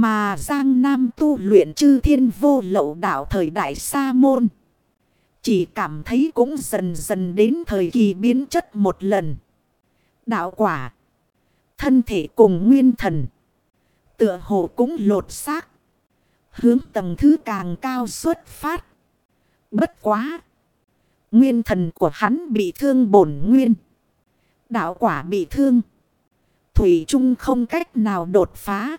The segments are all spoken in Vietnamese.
Mà Giang Nam tu luyện chư thiên vô lậu đạo thời đại sa môn. Chỉ cảm thấy cũng dần dần đến thời kỳ biến chất một lần. Đạo quả. Thân thể cùng nguyên thần. Tựa hồ cũng lột xác. Hướng tầng thứ càng cao xuất phát. Bất quá. Nguyên thần của hắn bị thương bổn nguyên. Đạo quả bị thương. Thủy Trung không cách nào đột phá.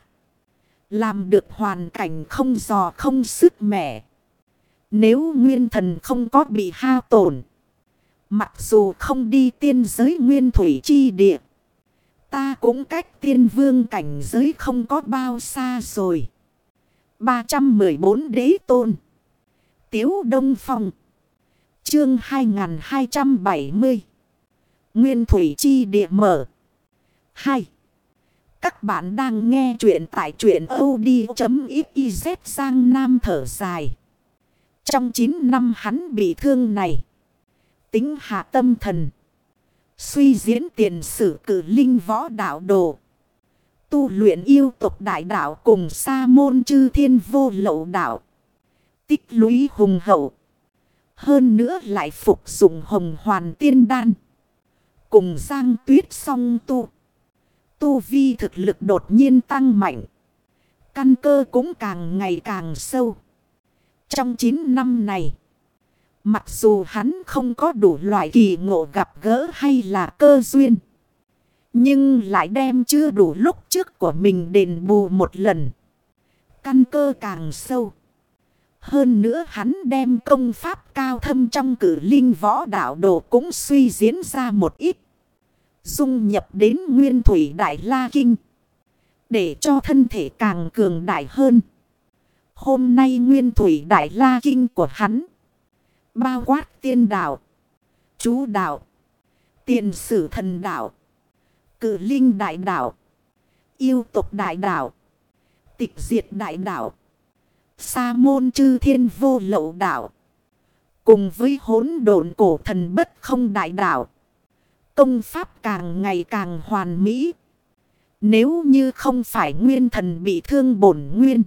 Làm được hoàn cảnh không giò không sức mẻ. Nếu nguyên thần không có bị hao tổn. Mặc dù không đi tiên giới nguyên thủy chi địa. Ta cũng cách tiên vương cảnh giới không có bao xa rồi. 314 đế tôn. Tiếu Đông Phong. Chương 2270. Nguyên thủy chi địa mở. 2. Các bạn đang nghe chuyện tại chuyện od.xyz sang nam thở dài. Trong 9 năm hắn bị thương này. Tính hạ tâm thần. Suy diễn tiền sử cử linh võ đạo đồ. Tu luyện yêu tục đại đạo cùng sa môn chư thiên vô lậu đạo. Tích lũy hùng hậu. Hơn nữa lại phục dụng hồng hoàn tiên đan. Cùng giang tuyết song tu. Tu vi thực lực đột nhiên tăng mạnh. Căn cơ cũng càng ngày càng sâu. Trong 9 năm này. Mặc dù hắn không có đủ loại kỳ ngộ gặp gỡ hay là cơ duyên. Nhưng lại đem chưa đủ lúc trước của mình đền bù một lần. Căn cơ càng sâu. Hơn nữa hắn đem công pháp cao thâm trong cử linh võ đạo đồ cũng suy diễn ra một ít. Dung nhập đến nguyên thủy đại la kinh. Để cho thân thể càng cường đại hơn. Hôm nay nguyên thủy đại la kinh của hắn. Bao quát tiên đạo. Chú đạo. Tiền sử thần đạo. Cử linh đại đạo. Yêu tục đại đạo. Tịch diệt đại đạo. Sa môn chư thiên vô lậu đạo. Cùng với hỗn độn cổ thần bất không đại đạo. Công pháp càng ngày càng hoàn mỹ. Nếu như không phải nguyên thần bị thương bổn nguyên.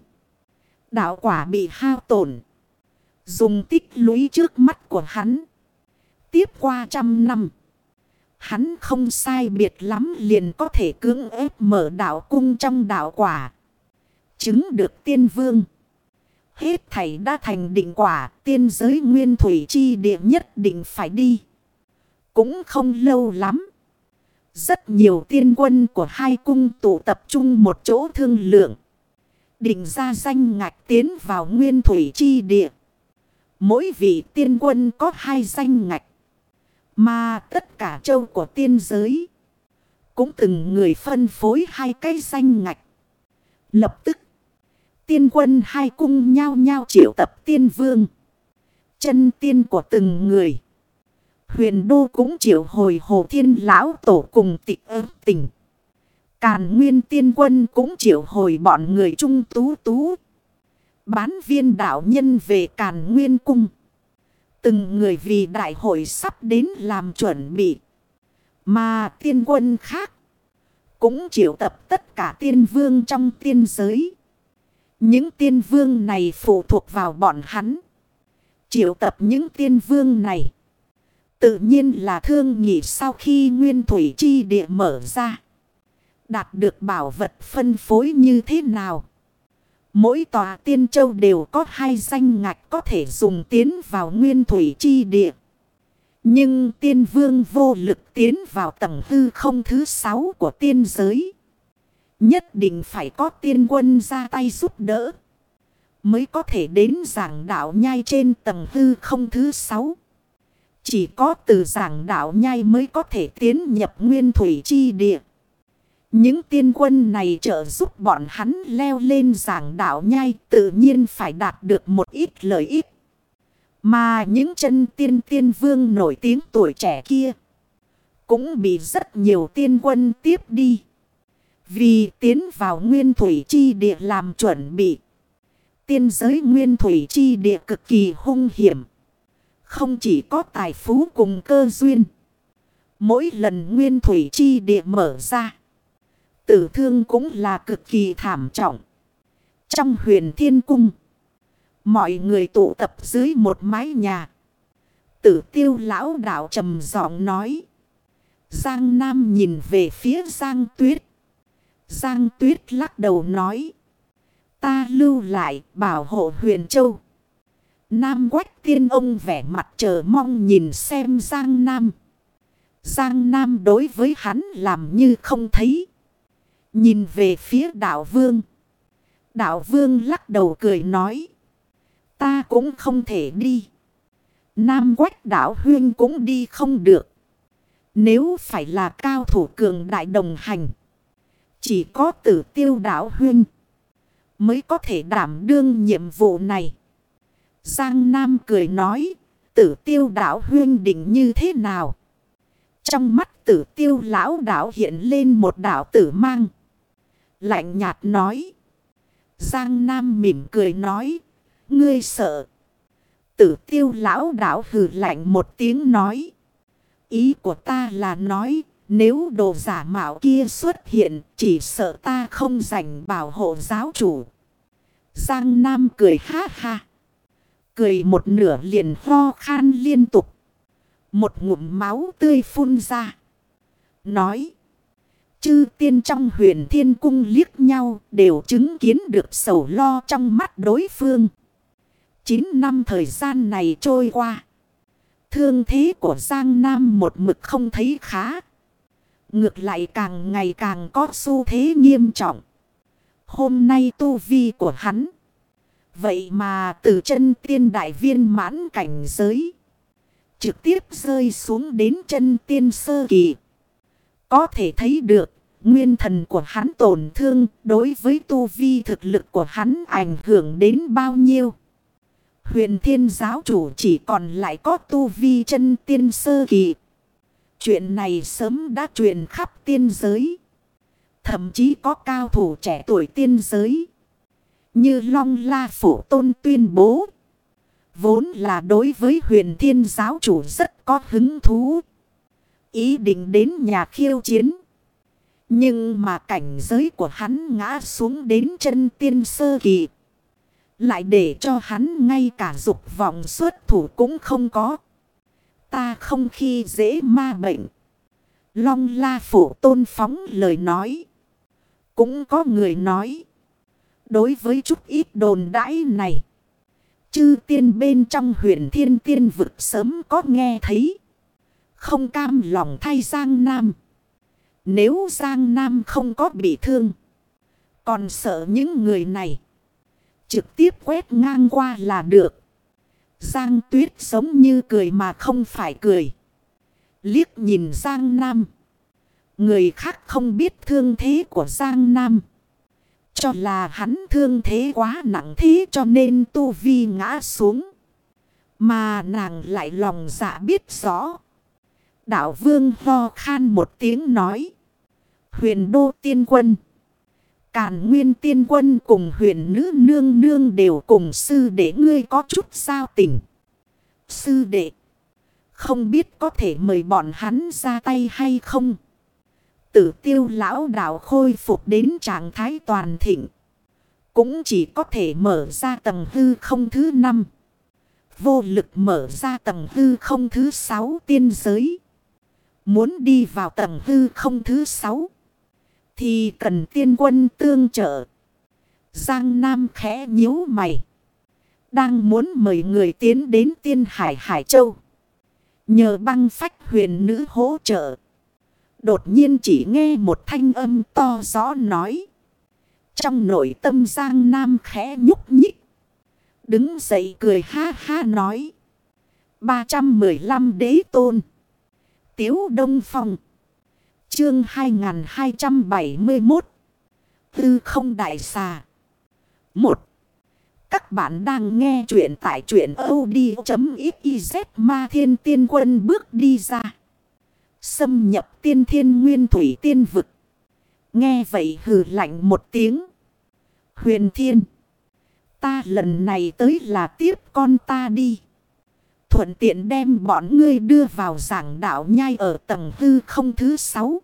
Đạo quả bị hao tổn. Dùng tích lũy trước mắt của hắn. Tiếp qua trăm năm. Hắn không sai biệt lắm liền có thể cưỡng ép mở đạo cung trong đạo quả. Chứng được tiên vương. Hết thảy đã thành định quả, tiên giới nguyên thủy chi địa nhất định phải đi. Cũng không lâu lắm. Rất nhiều tiên quân của hai cung tụ tập trung một chỗ thương lượng. Định ra danh ngạch tiến vào nguyên thủy chi địa. Mỗi vị tiên quân có hai danh ngạch. Mà tất cả châu của tiên giới. Cũng từng người phân phối hai cái danh ngạch. Lập tức. Tiên quân hai cung nhau nhau triệu tập tiên vương. Chân tiên của từng người. Huyền đô cũng triệu hồi hồ thiên lão tổ cùng tịch ớt tình. Càn nguyên tiên quân cũng triệu hồi bọn người trung tú tú. Bán viên đạo nhân về Càn Nguyên Cung. Từng người vì đại hội sắp đến làm chuẩn bị. Mà tiên quân khác. Cũng triệu tập tất cả tiên vương trong tiên giới. Những tiên vương này phụ thuộc vào bọn hắn. Triệu tập những tiên vương này. Tự nhiên là thương nghị sau khi nguyên thủy chi địa mở ra. Đạt được bảo vật phân phối như thế nào. Mỗi tòa tiên châu đều có hai danh ngạch có thể dùng tiến vào nguyên thủy chi địa. Nhưng tiên vương vô lực tiến vào tầng hư không thứ sáu của tiên giới. Nhất định phải có tiên quân ra tay giúp đỡ. Mới có thể đến giảng đạo nhai trên tầng hư không thứ sáu. Chỉ có từ giảng đạo nhai mới có thể tiến nhập nguyên thủy chi địa. Những tiên quân này trợ giúp bọn hắn leo lên giảng đạo nhai tự nhiên phải đạt được một ít lợi ích. Mà những chân tiên tiên vương nổi tiếng tuổi trẻ kia cũng bị rất nhiều tiên quân tiếp đi. Vì tiến vào nguyên thủy chi địa làm chuẩn bị. Tiên giới nguyên thủy chi địa cực kỳ hung hiểm. Không chỉ có tài phú cùng cơ duyên. Mỗi lần nguyên thủy chi địa mở ra. Tử thương cũng là cực kỳ thảm trọng. Trong huyền thiên cung. Mọi người tụ tập dưới một mái nhà. Tử tiêu lão đạo trầm giọng nói. Giang Nam nhìn về phía Giang Tuyết. Giang Tuyết lắc đầu nói. Ta lưu lại bảo hộ huyền châu. Nam quách tiên ông vẻ mặt chờ mong nhìn xem Giang Nam. Giang Nam đối với hắn làm như không thấy. Nhìn về phía đạo vương. Đạo vương lắc đầu cười nói. Ta cũng không thể đi. Nam quách đạo huyên cũng đi không được. Nếu phải là cao thủ cường đại đồng hành. Chỉ có tử tiêu đạo huyên. Mới có thể đảm đương nhiệm vụ này. Giang Nam cười nói. Tử tiêu đảo huyên định như thế nào? Trong mắt tử tiêu lão đảo hiện lên một đạo tử mang. Lạnh nhạt nói. Giang Nam mỉm cười nói. Ngươi sợ. Tử tiêu lão đảo hừ lạnh một tiếng nói. Ý của ta là nói. Nếu đồ giả mạo kia xuất hiện. Chỉ sợ ta không dành bảo hộ giáo chủ. Giang Nam cười ha ha. Cười một nửa liền ho khan liên tục. Một ngụm máu tươi phun ra. Nói. Chư tiên trong huyền thiên cung liếc nhau đều chứng kiến được sầu lo trong mắt đối phương. Chín năm thời gian này trôi qua. Thương thế của Giang Nam một mực không thấy khá. Ngược lại càng ngày càng có xu thế nghiêm trọng. Hôm nay tu vi của hắn. Vậy mà từ chân tiên đại viên mãn cảnh giới. Trực tiếp rơi xuống đến chân tiên sơ kỳ. Có thể thấy được, nguyên thần của hắn tổn thương đối với tu vi thực lực của hắn ảnh hưởng đến bao nhiêu. Huyền thiên giáo chủ chỉ còn lại có tu vi chân tiên sơ kỳ. Chuyện này sớm đã truyền khắp tiên giới. Thậm chí có cao thủ trẻ tuổi tiên giới. Như Long La Phổ Tôn tuyên bố. Vốn là đối với huyền thiên giáo chủ rất có hứng thú. Ý định đến nhà khiêu chiến. Nhưng mà cảnh giới của hắn ngã xuống đến chân tiên sơ kỳ. Lại để cho hắn ngay cả dục vọng xuất thủ cũng không có. Ta không khi dễ ma bệnh. Long la phổ tôn phóng lời nói. Cũng có người nói. Đối với chút ít đồn đãi này. Chư tiên bên trong huyền thiên tiên vực sớm có nghe thấy. Không cam lòng thay Giang Nam. Nếu Giang Nam không có bị thương. Còn sợ những người này. Trực tiếp quét ngang qua là được. Giang tuyết sống như cười mà không phải cười. Liếc nhìn Giang Nam. Người khác không biết thương thế của Giang Nam. Cho là hắn thương thế quá nặng thế cho nên tu vi ngã xuống. Mà nàng lại lòng dạ biết rõ. Đạo vương ho khan một tiếng nói. Huyền đô tiên quân. Càn nguyên tiên quân cùng huyền nữ nương nương đều cùng sư đệ ngươi có chút sao tình. Sư đệ. Không biết có thể mời bọn hắn ra tay hay không. Tử tiêu lão đạo khôi phục đến trạng thái toàn thịnh. Cũng chỉ có thể mở ra tầng hư không thứ năm. Vô lực mở ra tầng hư không thứ sáu tiên giới. Muốn đi vào tầng hư không thứ sáu. Thì cần tiên quân tương trợ. Giang Nam khẽ nhíu mày. Đang muốn mời người tiến đến tiên hải Hải Châu. Nhờ băng phách huyền nữ hỗ trợ. Đột nhiên chỉ nghe một thanh âm to rõ nói. Trong nội tâm Giang Nam khẽ nhúc nhích. Đứng dậy cười ha ha nói. 315 đế tôn. Tiếu Đông Phong. Chương 2271. Tư không đại xà. 1. Các bạn đang nghe chuyện tại chuyện od.xyz ma thiên tiên quân bước đi ra. Xâm nhập tiên thiên nguyên thủy tiên vực. Nghe vậy hừ lạnh một tiếng. Huyền thiên. Ta lần này tới là tiếp con ta đi. Thuận tiện đem bọn ngươi đưa vào giảng đạo nhai ở tầng hư không thứ sáu.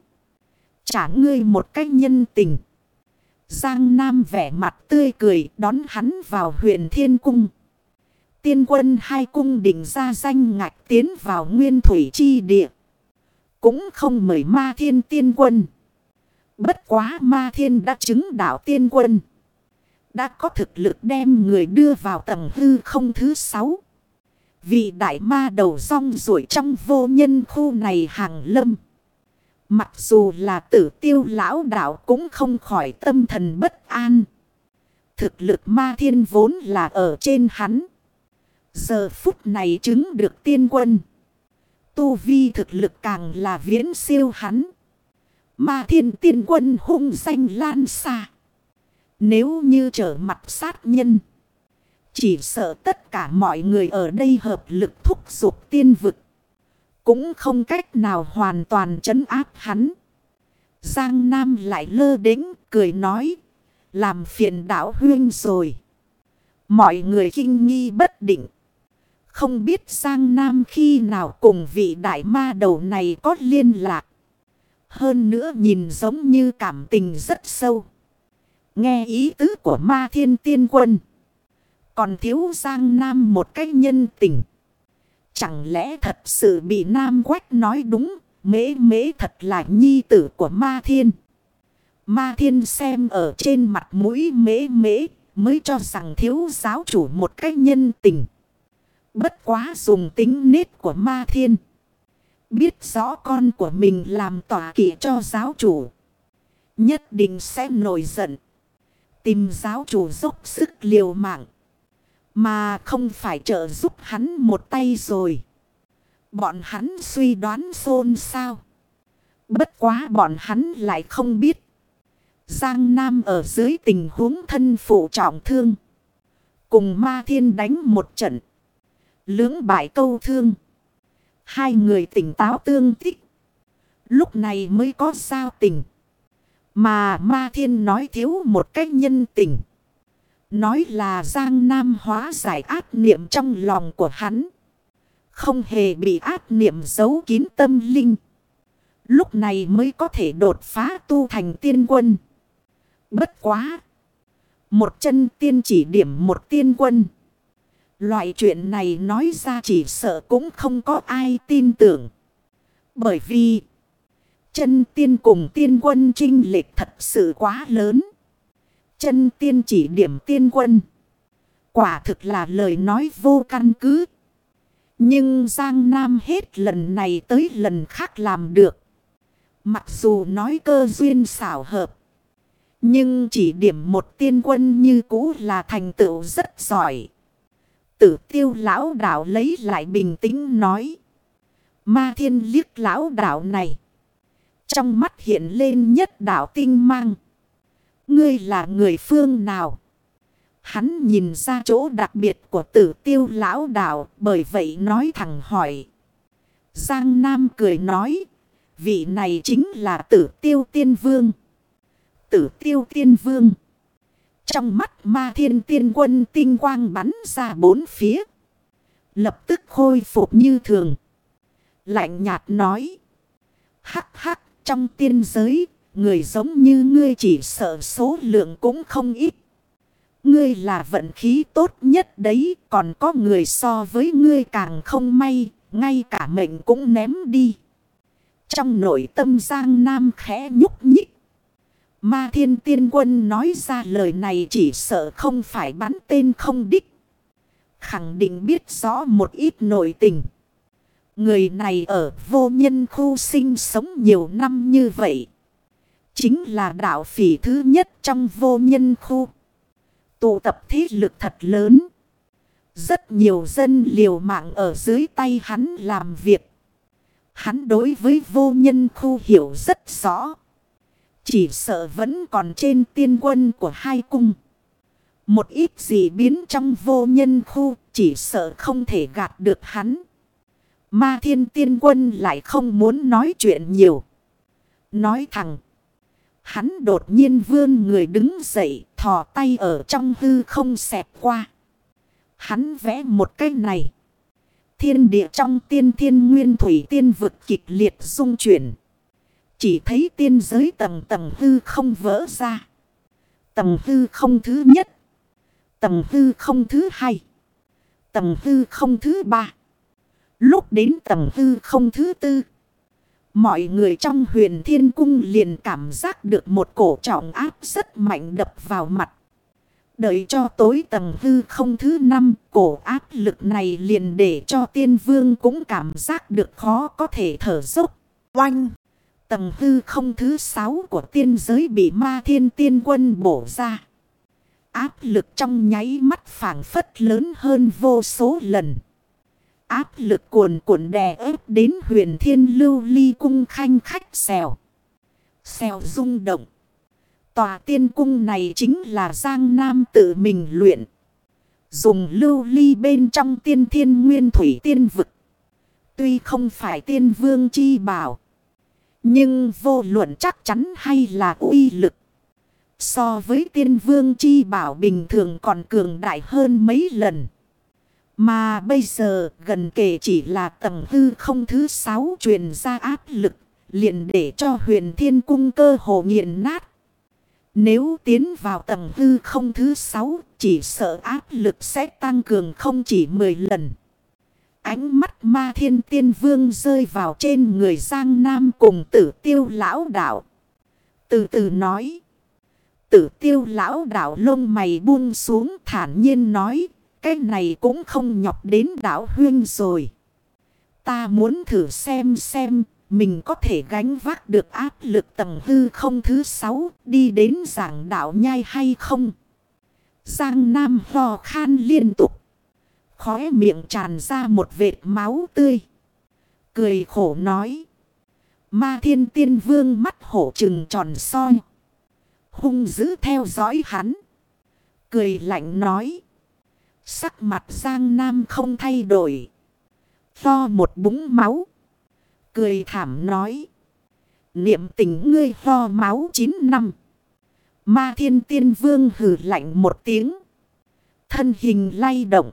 Trả ngươi một cách nhân tình. Giang Nam vẻ mặt tươi cười đón hắn vào huyện Thiên Cung. Tiên quân hai cung định ra danh ngạch tiến vào nguyên thủy chi địa. Cũng không mời ma thiên tiên quân. Bất quá ma thiên đã chứng đạo tiên quân. Đã có thực lực đem người đưa vào tầng hư không thứ sáu. Vị đại ma đầu rong rủi trong vô nhân khu này hàng lâm. Mặc dù là tử tiêu lão đạo cũng không khỏi tâm thần bất an. Thực lực ma thiên vốn là ở trên hắn. Giờ phút này chứng được tiên quân. Tu vi thực lực càng là viễn siêu hắn. mà thiên tiên quân hung danh lan xa. Nếu như trở mặt sát nhân. Chỉ sợ tất cả mọi người ở đây hợp lực thúc giục tiên vực. Cũng không cách nào hoàn toàn chấn áp hắn. Giang Nam lại lơ đính cười nói. Làm phiền đảo huyên rồi. Mọi người kinh nghi bất định. Không biết Giang Nam khi nào cùng vị đại ma đầu này có liên lạc. Hơn nữa nhìn giống như cảm tình rất sâu. Nghe ý tứ của ma thiên tiên quân. Còn thiếu Giang Nam một cách nhân tình. Chẳng lẽ thật sự bị Nam Quách nói đúng. Mễ mễ thật là nhi tử của ma thiên. Ma thiên xem ở trên mặt mũi mễ mễ. Mới cho rằng thiếu giáo chủ một cách nhân tình. Bất quá dùng tính nết của ma thiên. Biết rõ con của mình làm tỏa kỵ cho giáo chủ. Nhất định sẽ nổi giận. Tìm giáo chủ dốc sức liều mạng. Mà không phải trợ giúp hắn một tay rồi. Bọn hắn suy đoán xôn sao. Bất quá bọn hắn lại không biết. Giang Nam ở dưới tình huống thân phụ trọng thương. Cùng ma thiên đánh một trận. Lưỡng bại câu thương. Hai người tỉnh táo tương tích. Lúc này mới có sao tình. Mà ma thiên nói thiếu một cách nhân tình. Nói là Giang Nam hóa giải ác niệm trong lòng của hắn. Không hề bị ác niệm giấu kín tâm linh. Lúc này mới có thể đột phá tu thành tiên quân. Bất quá. Một chân tiên chỉ điểm một tiên quân. Loại chuyện này nói ra chỉ sợ cũng không có ai tin tưởng. Bởi vì, chân tiên cùng tiên quân trinh lệch thật sự quá lớn. Chân tiên chỉ điểm tiên quân. Quả thực là lời nói vô căn cứ. Nhưng Giang Nam hết lần này tới lần khác làm được. Mặc dù nói cơ duyên xảo hợp. Nhưng chỉ điểm một tiên quân như cũ là thành tựu rất giỏi. Tử tiêu lão đạo lấy lại bình tĩnh nói. Ma thiên liếc lão đạo này. Trong mắt hiện lên nhất đạo tinh mang. Ngươi là người phương nào? Hắn nhìn ra chỗ đặc biệt của tử tiêu lão đạo, bởi vậy nói thẳng hỏi. Giang Nam cười nói. Vị này chính là tử tiêu tiên vương. Tử tiêu tiên vương. Trong mắt ma thiên tiên quân tinh quang bắn ra bốn phía. Lập tức khôi phục như thường. Lạnh nhạt nói. Hắc hắc, trong tiên giới. Người giống như ngươi chỉ sợ số lượng cũng không ít. Ngươi là vận khí tốt nhất đấy. Còn có người so với ngươi càng không may. Ngay cả mệnh cũng ném đi. Trong nội tâm Giang Nam khẽ nhúc nhích. Ma thiên tiên quân nói ra lời này chỉ sợ không phải bắn tên không đích. Khẳng định biết rõ một ít nội tình. Người này ở vô nhân khu sinh sống nhiều năm như vậy. Chính là đạo phỉ thứ nhất trong vô nhân khu. Tụ tập thế lực thật lớn. Rất nhiều dân liều mạng ở dưới tay hắn làm việc. Hắn đối với vô nhân khu hiểu rất rõ. Chỉ sợ vẫn còn trên tiên quân của hai cung. Một ít gì biến trong vô nhân khu, chỉ sợ không thể gạt được hắn. Ma thiên tiên quân lại không muốn nói chuyện nhiều. Nói thẳng. Hắn đột nhiên vươn người đứng dậy, thò tay ở trong hư không xẹt qua. Hắn vẽ một cái này. Thiên địa trong tiên thiên nguyên thủy tiên vực kịch liệt dung chuyển. Chỉ thấy tiên giới tầng tầng hư không vỡ ra. Tầng hư không thứ nhất. Tầng hư không thứ hai. Tầng hư không thứ ba. Lúc đến tầng hư không thứ tư. Mọi người trong huyền thiên cung liền cảm giác được một cổ trọng áp rất mạnh đập vào mặt. Đợi cho tối tầng hư không thứ năm, cổ áp lực này liền để cho tiên vương cũng cảm giác được khó có thể thở dốc. Oanh! Tầng hư không thứ sáu của tiên giới bị ma thiên tiên quân bổ ra. Áp lực trong nháy mắt phản phất lớn hơn vô số lần. Áp lực cuồn cuộn đè ép đến huyền thiên lưu ly cung khanh khách xèo. Xèo rung động. Tòa tiên cung này chính là Giang Nam tự mình luyện. Dùng lưu ly bên trong tiên thiên nguyên thủy tiên vực. Tuy không phải tiên vương chi bảo. Nhưng vô luận chắc chắn hay là uy lực. So với tiên vương chi bảo bình thường còn cường đại hơn mấy lần. Mà bây giờ gần kể chỉ là tầng hư không thứ sáu truyền ra áp lực. liền để cho huyền thiên cung cơ hồ nghiền nát. Nếu tiến vào tầng hư không thứ sáu, chỉ sợ áp lực sẽ tăng cường không chỉ 10 lần. Ánh mắt ma thiên tiên vương rơi vào trên người Giang Nam cùng tử tiêu lão đạo. Từ từ nói. Tử tiêu lão đạo lông mày buông xuống thản nhiên nói. Cái này cũng không nhọc đến đảo huyên rồi. Ta muốn thử xem xem, mình có thể gánh vác được áp lực tầng hư không thứ sáu, đi đến giảng đạo nhai hay không. Giang Nam hò khan liên tục. Khóe miệng tràn ra một vệt máu tươi. Cười khổ nói. Ma thiên tiên vương mắt hổ trừng tròn soi. Hung dữ theo dõi hắn. Cười lạnh nói. Sắc mặt Giang Nam không thay đổi. pho một búng máu. Cười thảm nói. Niệm tình ngươi pho máu 9 năm. Ma thiên tiên vương hử lạnh một tiếng. Thân hình lay động.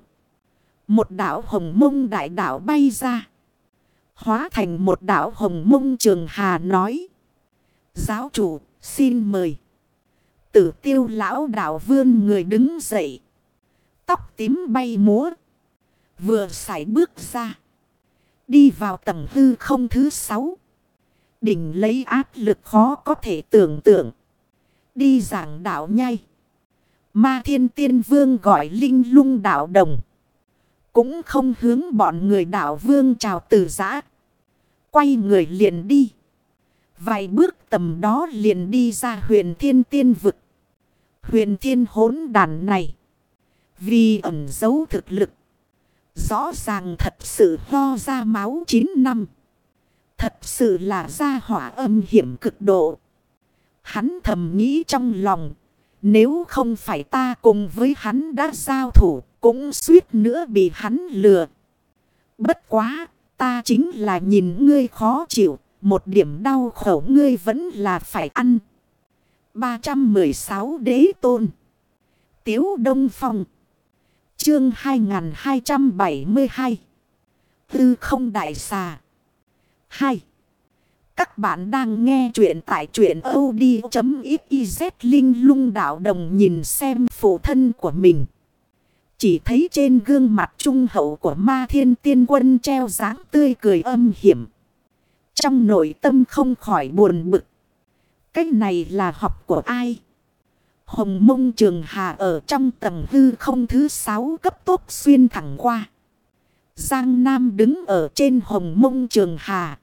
Một đảo hồng mông đại đảo bay ra. Hóa thành một đảo hồng mông trường hà nói. Giáo chủ, xin mời. Tử tiêu lão đảo vươn người đứng dậy. Tóc tím bay múa. Vừa sải bước ra. Đi vào tầng hư không thứ sáu. Đỉnh lấy áp lực khó có thể tưởng tượng. Đi giảng đạo nhai. Ma thiên tiên vương gọi linh lung đạo đồng. Cũng không hướng bọn người đảo vương chào từ giã. Quay người liền đi. Vài bước tầm đó liền đi ra huyền thiên tiên vực. Huyền thiên hốn đàn này. Vì ẩn giấu thực lực. Rõ ràng thật sự ho ra máu 9 năm. Thật sự là ra hỏa âm hiểm cực độ. Hắn thầm nghĩ trong lòng. Nếu không phải ta cùng với hắn đã giao thủ. Cũng suýt nữa bị hắn lừa. Bất quá. Ta chính là nhìn ngươi khó chịu. Một điểm đau khổ ngươi vẫn là phải ăn. 316 đế tôn. Tiếu Đông Phong. Chương 2272 Tư không đại xà 2. Các bạn đang nghe chuyện tại chuyện od.xyz Linh lung đạo đồng nhìn xem phụ thân của mình. Chỉ thấy trên gương mặt trung hậu của ma thiên tiên quân treo dáng tươi cười âm hiểm. Trong nội tâm không khỏi buồn bực. Cái này là học của ai? Hồng mông trường hà ở trong tầng hư không thứ sáu cấp tốc xuyên thẳng qua. Giang Nam đứng ở trên hồng mông trường hà.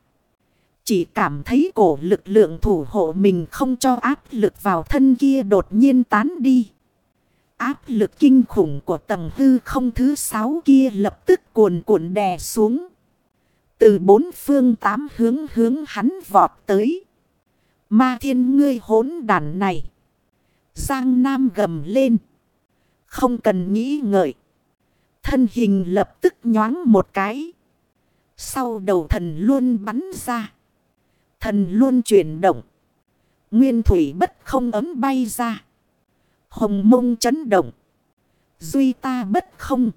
Chỉ cảm thấy cổ lực lượng thủ hộ mình không cho áp lực vào thân kia đột nhiên tán đi. Áp lực kinh khủng của tầng hư không thứ sáu kia lập tức cuồn cuộn đè xuống. Từ bốn phương tám hướng hướng hắn vọt tới. Ma thiên ngươi hốn đàn này. Giang Nam gầm lên. Không cần nghĩ ngợi. Thân hình lập tức nhoáng một cái. Sau đầu thần luôn bắn ra. Thần luôn chuyển động. Nguyên thủy bất không ấm bay ra. Hồng mông chấn động. Duy ta bất không.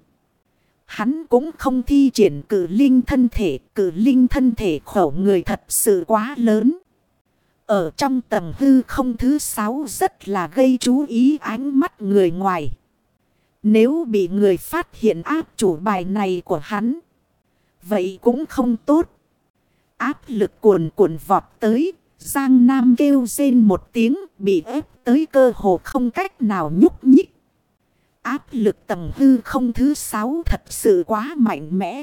Hắn cũng không thi triển cử linh thân thể. Cử linh thân thể khổ người thật sự quá lớn. Ở trong tầng hư không thứ sáu rất là gây chú ý ánh mắt người ngoài. Nếu bị người phát hiện áp chủ bài này của hắn. Vậy cũng không tốt. Áp lực cuồn cuộn vọt tới. Giang Nam kêu rên một tiếng, bị ép tới cơ hồ không cách nào nhúc nhích. Áp lực tầng hư không thứ sáu thật sự quá mạnh mẽ.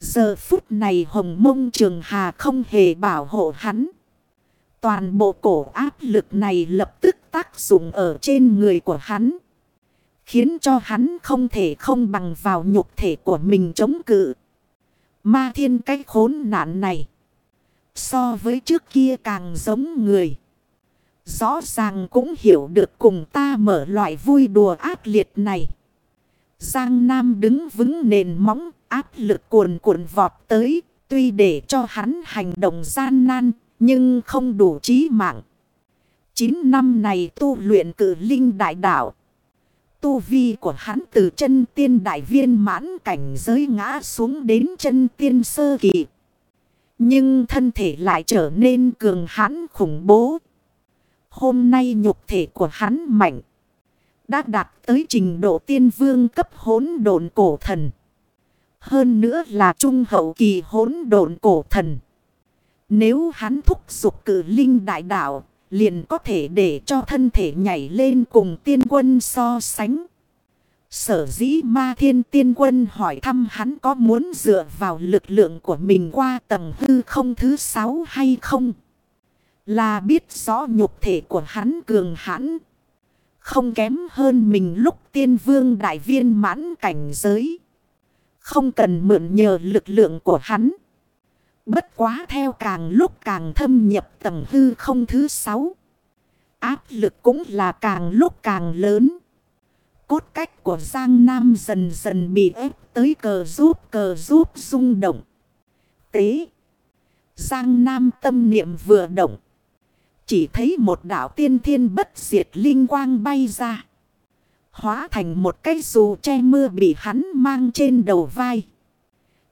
Giờ phút này hồng mông trường hà không hề bảo hộ hắn. Toàn bộ cổ áp lực này lập tức tác dụng ở trên người của hắn. Khiến cho hắn không thể không bằng vào nhục thể của mình chống cự. Ma thiên Cách khốn nạn này. So với trước kia càng giống người. Rõ ràng cũng hiểu được cùng ta mở loại vui đùa ác liệt này. Giang Nam đứng vững nền móng, áp lực cuồn cuộn vọt tới. Tuy để cho hắn hành động gian nan, nhưng không đủ trí mạng. Chín năm này tu luyện cử linh đại đạo. Tu vi của hắn từ chân tiên đại viên mãn cảnh giới ngã xuống đến chân tiên sơ kỳ. Nhưng thân thể lại trở nên cường hãn khủng bố. Hôm nay nhục thể của hắn mạnh. Đã đạt tới trình độ tiên vương cấp hỗn độn cổ thần. Hơn nữa là trung hậu kỳ hỗn độn cổ thần. Nếu hắn thúc giục cử linh đại đạo, liền có thể để cho thân thể nhảy lên cùng tiên quân so sánh. Sở dĩ ma thiên tiên quân hỏi thăm hắn có muốn dựa vào lực lượng của mình qua tầng hư không thứ sáu hay không. Là biết rõ nhục thể của hắn cường hãn. Không kém hơn mình lúc tiên vương đại viên mãn cảnh giới. Không cần mượn nhờ lực lượng của hắn. Bất quá theo càng lúc càng thâm nhập tầng hư không thứ sáu. Áp lực cũng là càng lúc càng lớn. Cốt cách của Giang Nam dần dần bị ép tới cờ rút cờ rút rung động. Tế. Giang Nam tâm niệm vừa động. Chỉ thấy một đảo tiên thiên bất diệt linh quang bay ra. Hóa thành một cái dù che mưa bị hắn mang trên đầu vai.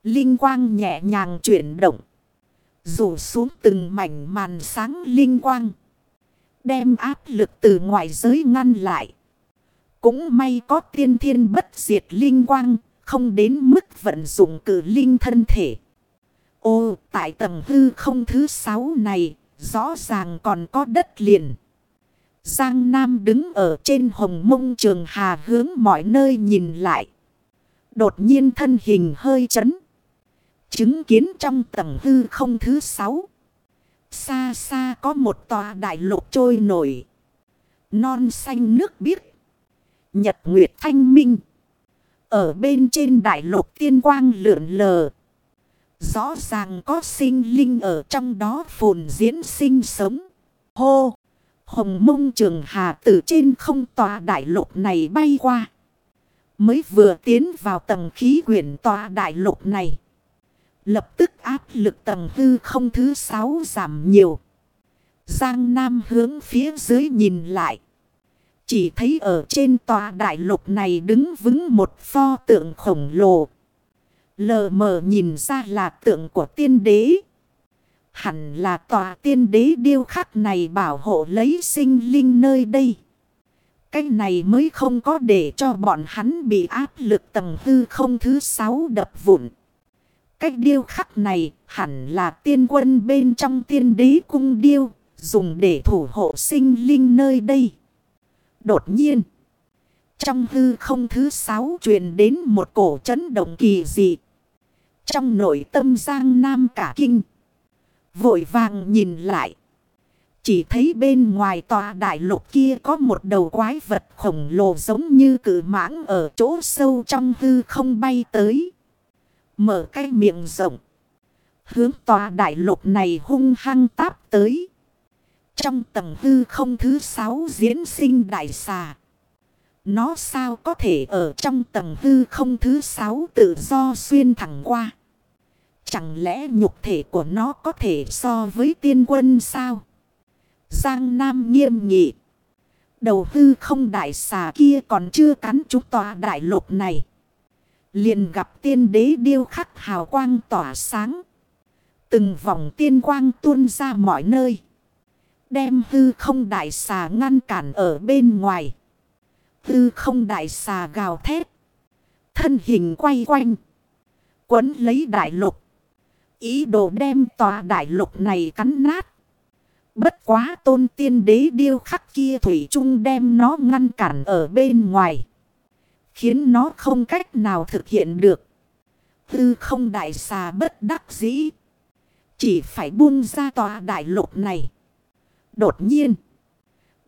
Linh quang nhẹ nhàng chuyển động. Rủ xuống từng mảnh màn sáng linh quang. Đem áp lực từ ngoại giới ngăn lại. Cũng may có tiên thiên bất diệt linh quang. Không đến mức vận dụng cử linh thân thể. Ô, tại tầng hư không thứ sáu này, rõ ràng còn có đất liền. Giang Nam đứng ở trên hồng mông trường hà hướng mọi nơi nhìn lại. Đột nhiên thân hình hơi chấn. Chứng kiến trong tầng hư không thứ sáu. Xa xa có một tòa đại lục trôi nổi. Non xanh nước biếc. Nhật Nguyệt Thanh Minh. Ở bên trên đại lục tiên quang lượn lờ. Rõ ràng có sinh linh ở trong đó phồn diễn sinh sống. Hô! Hồng mông trường hà từ trên không tòa đại lục này bay qua. Mới vừa tiến vào tầng khí quyển tòa đại lục này. Lập tức áp lực tầng hư không thứ sáu giảm nhiều. Giang Nam hướng phía dưới nhìn lại. Chỉ thấy ở trên tòa đại lục này đứng vững một pho tượng khổng lồ. Lờ mờ nhìn ra là tượng của tiên đế. Hẳn là tòa tiên đế điêu khắc này bảo hộ lấy sinh linh nơi đây. Cái này mới không có để cho bọn hắn bị áp lực tầng hư không thứ sáu đập vụn. Cách điêu khắc này hẳn là tiên quân bên trong tiên đế cung điêu, dùng để thủ hộ sinh linh nơi đây. Đột nhiên, trong hư không thứ sáu truyền đến một cổ chấn động kỳ dị. Trong nội tâm Giang Nam cả kinh, vội vàng nhìn lại. Chỉ thấy bên ngoài tòa đại lục kia có một đầu quái vật khổng lồ giống như cử mãng ở chỗ sâu trong hư không bay tới. Mở cái miệng rộng. Hướng tòa đại lục này hung hăng táp tới. Trong tầng hư không thứ sáu diễn sinh đại xà. Nó sao có thể ở trong tầng hư không thứ sáu tự do xuyên thẳng qua. Chẳng lẽ nhục thể của nó có thể so với tiên quân sao? Giang Nam nghiêm nghị. Đầu hư không đại xà kia còn chưa cắn chúng tòa đại lục này. Liền gặp tiên đế điêu khắc hào quang tỏa sáng. Từng vòng tiên quang tuôn ra mọi nơi. Đem hư không đại xà ngăn cản ở bên ngoài. Hư không đại xà gào thét. Thân hình quay quanh. Quấn lấy đại lục. Ý đồ đem tòa đại lục này cắn nát. Bất quá tôn tiên đế điêu khắc kia Thủy Trung đem nó ngăn cản ở bên ngoài. Khiến nó không cách nào thực hiện được. Tư không đại xà bất đắc dĩ. Chỉ phải buông ra tòa đại lục này. Đột nhiên.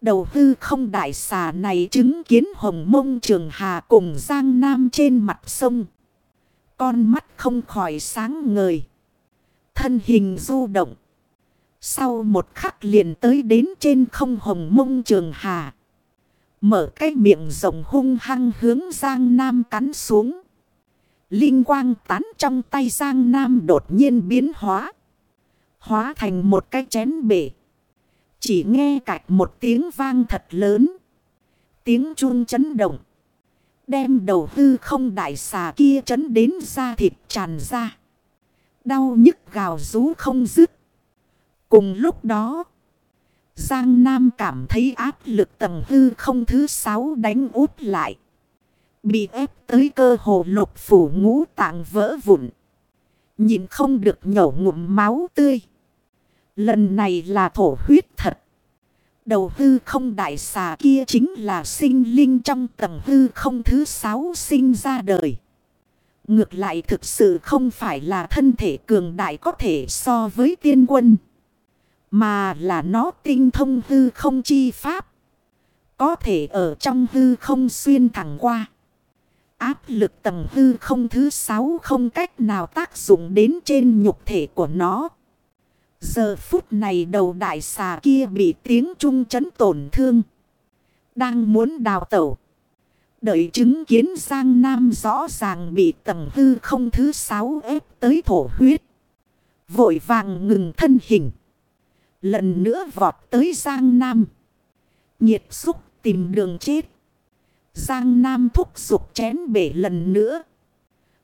Đầu hư không đại xà này chứng kiến hồng mông trường hà cùng giang nam trên mặt sông. Con mắt không khỏi sáng ngời. Thân hình du động. Sau một khắc liền tới đến trên không hồng mông trường hà. Mở cái miệng rộng hung hăng hướng Giang Nam cắn xuống. Linh quang tán trong tay Giang Nam đột nhiên biến hóa. Hóa thành một cái chén bể. Chỉ nghe cạch một tiếng vang thật lớn. Tiếng chuông chấn động. Đem đầu hư không đại xà kia chấn đến da thịt tràn ra. Đau nhức gào rú không dứt. Cùng lúc đó. Giang Nam cảm thấy áp lực tầng hư không thứ sáu đánh út lại. Bị ép tới cơ hồ lục phủ ngũ tạng vỡ vụn. Nhìn không được nhổ ngụm máu tươi. Lần này là thổ huyết thật. Đầu hư không đại xà kia chính là sinh linh trong tầng hư không thứ sáu sinh ra đời. Ngược lại thực sự không phải là thân thể cường đại có thể so với tiên quân. Mà là nó tinh thông hư không chi pháp. Có thể ở trong hư không xuyên thẳng qua. Áp lực tầng hư không thứ sáu không cách nào tác dụng đến trên nhục thể của nó. Giờ phút này đầu đại xà kia bị tiếng trung chấn tổn thương. Đang muốn đào tẩu. Đợi chứng kiến Giang Nam rõ ràng bị tầng hư không thứ sáu ép tới thổ huyết. Vội vàng ngừng thân hình. Lần nữa vọt tới Giang Nam. Nhiệt xúc tìm đường chết. Giang Nam thúc giục chén bể lần nữa.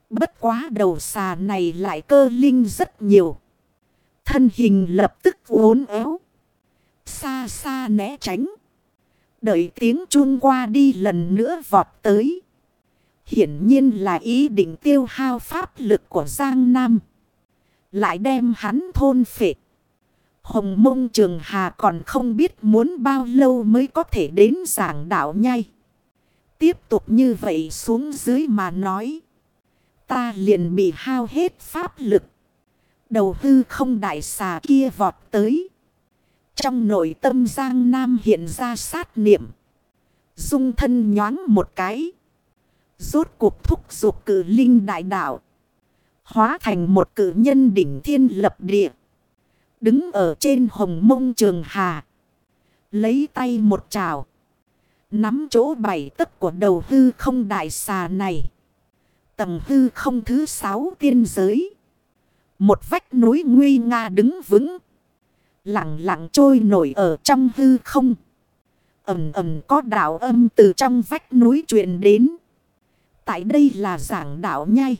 Bất quá đầu xà này lại cơ linh rất nhiều. Thân hình lập tức uốn éo. Xa xa né tránh. Đợi tiếng chuông qua đi lần nữa vọt tới. Hiển nhiên là ý định tiêu hao pháp lực của Giang Nam. Lại đem hắn thôn phệ. Hồng mông trường hà còn không biết muốn bao lâu mới có thể đến giảng đạo nhai. Tiếp tục như vậy xuống dưới mà nói. Ta liền bị hao hết pháp lực. Đầu hư không đại xà kia vọt tới. Trong nội tâm Giang Nam hiện ra sát niệm. Dung thân nhoáng một cái. Rốt cuộc thúc dục cử linh đại đạo. Hóa thành một cử nhân đỉnh thiên lập địa. Đứng ở trên hồng mông trường hà. Lấy tay một trào. Nắm chỗ bảy tấc của đầu hư không đại xà này. Tầng hư không thứ sáu tiên giới. Một vách núi nguy nga đứng vững. Lặng lặng trôi nổi ở trong hư không. Ẩm ẩm có đạo âm từ trong vách núi truyền đến. Tại đây là giảng đạo nhai.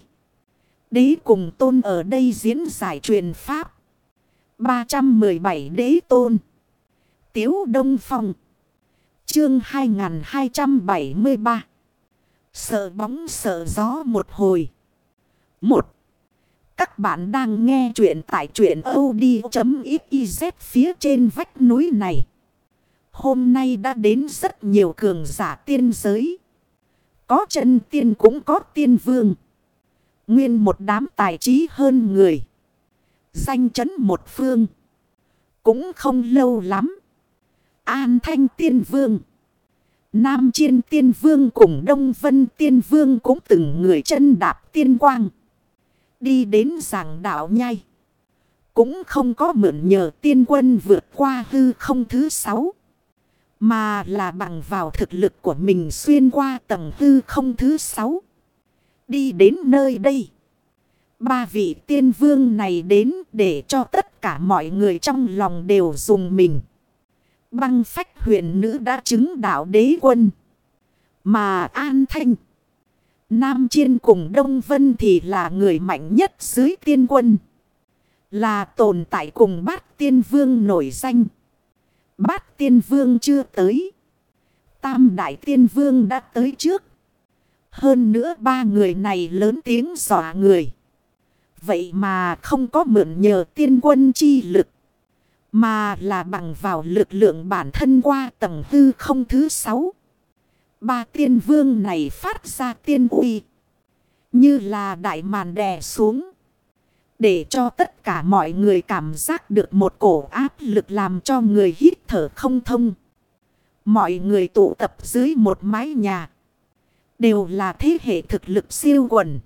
Đế cùng tôn ở đây diễn giải truyền pháp. 317 đế tôn. Tiếu Đông Phong. Chương 2273. Sợ bóng sợ gió một hồi. Một. Các bạn đang nghe chuyện tại chuyện od.xyz phía trên vách núi này. Hôm nay đã đến rất nhiều cường giả tiên giới. Có chân tiên cũng có tiên vương. Nguyên một đám tài trí hơn người. Danh chấn một phương. Cũng không lâu lắm. An thanh tiên vương. Nam chiên tiên vương cùng Đông Vân tiên vương cũng từng người chân đạp tiên quang đi đến giảng đạo nhai. Cũng không có mượn nhờ tiên quân vượt qua hư không thứ sáu. Mà là bằng vào thực lực của mình xuyên qua tầng hư không thứ sáu. Đi đến nơi đây. Ba vị tiên vương này đến để cho tất cả mọi người trong lòng đều dùng mình. Băng phách huyền nữ đã chứng đạo đế quân. Mà an thanh. Nam Chiên cùng Đông Vân thì là người mạnh nhất dưới tiên quân. Là tồn tại cùng bát tiên vương nổi danh. bát tiên vương chưa tới. Tam đại tiên vương đã tới trước. Hơn nữa ba người này lớn tiếng dọa người. Vậy mà không có mượn nhờ tiên quân chi lực. Mà là bằng vào lực lượng bản thân qua tầng hư không thứ sáu. Ba tiên vương này phát ra tiên uy. Như là đại màn đè xuống. Để cho tất cả mọi người cảm giác được một cổ áp lực làm cho người hít thở không thông. Mọi người tụ tập dưới một mái nhà. Đều là thế hệ thực lực siêu quần.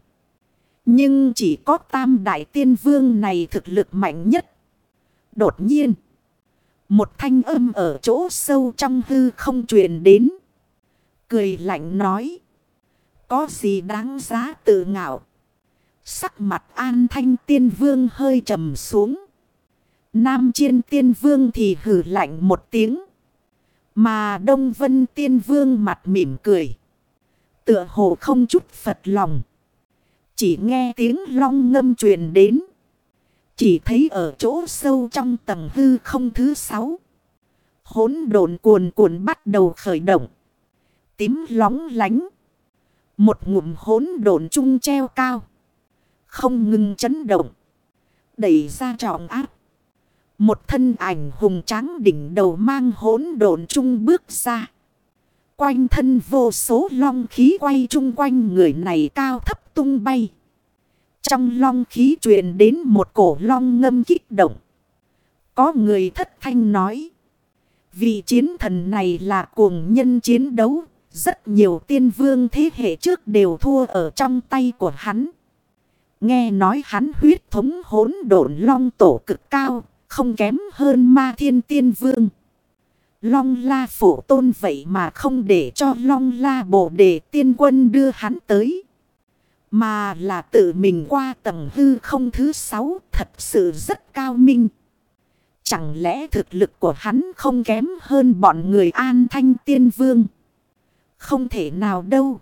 Nhưng chỉ có tam đại tiên vương này thực lực mạnh nhất. Đột nhiên. Một thanh âm ở chỗ sâu trong hư không truyền đến. Cười lạnh nói. Có gì đáng giá tự ngạo. Sắc mặt an thanh tiên vương hơi trầm xuống. Nam chiên tiên vương thì hử lạnh một tiếng. Mà Đông Vân tiên vương mặt mỉm cười. Tựa hồ không chút phật lòng. Chỉ nghe tiếng long ngâm truyền đến. Chỉ thấy ở chỗ sâu trong tầng hư không thứ sáu. Hốn độn cuồn cuộn bắt đầu khởi động. Tím lóng lánh. Một ngụm hốn độn trung treo cao. Không ngừng chấn động. Đẩy ra trọng áp. Một thân ảnh hùng tráng đỉnh đầu mang hốn độn trung bước ra. Quanh thân vô số long khí quay chung quanh người này cao thấp tung bay. Trong long khí truyền đến một cổ long ngâm kích động. Có người thất thanh nói. vì chiến thần này là cuồng nhân chiến đấu. Rất nhiều tiên vương thế hệ trước đều thua ở trong tay của hắn. Nghe nói hắn huyết thống hỗn độn long tổ cực cao. Không kém hơn ma thiên tiên vương. Long la phổ tôn vậy mà không để cho long la bổ đề tiên quân đưa hắn tới. Mà là tự mình qua tầng hư không thứ sáu, thật sự rất cao minh. Chẳng lẽ thực lực của hắn không kém hơn bọn người an thanh tiên vương? Không thể nào đâu.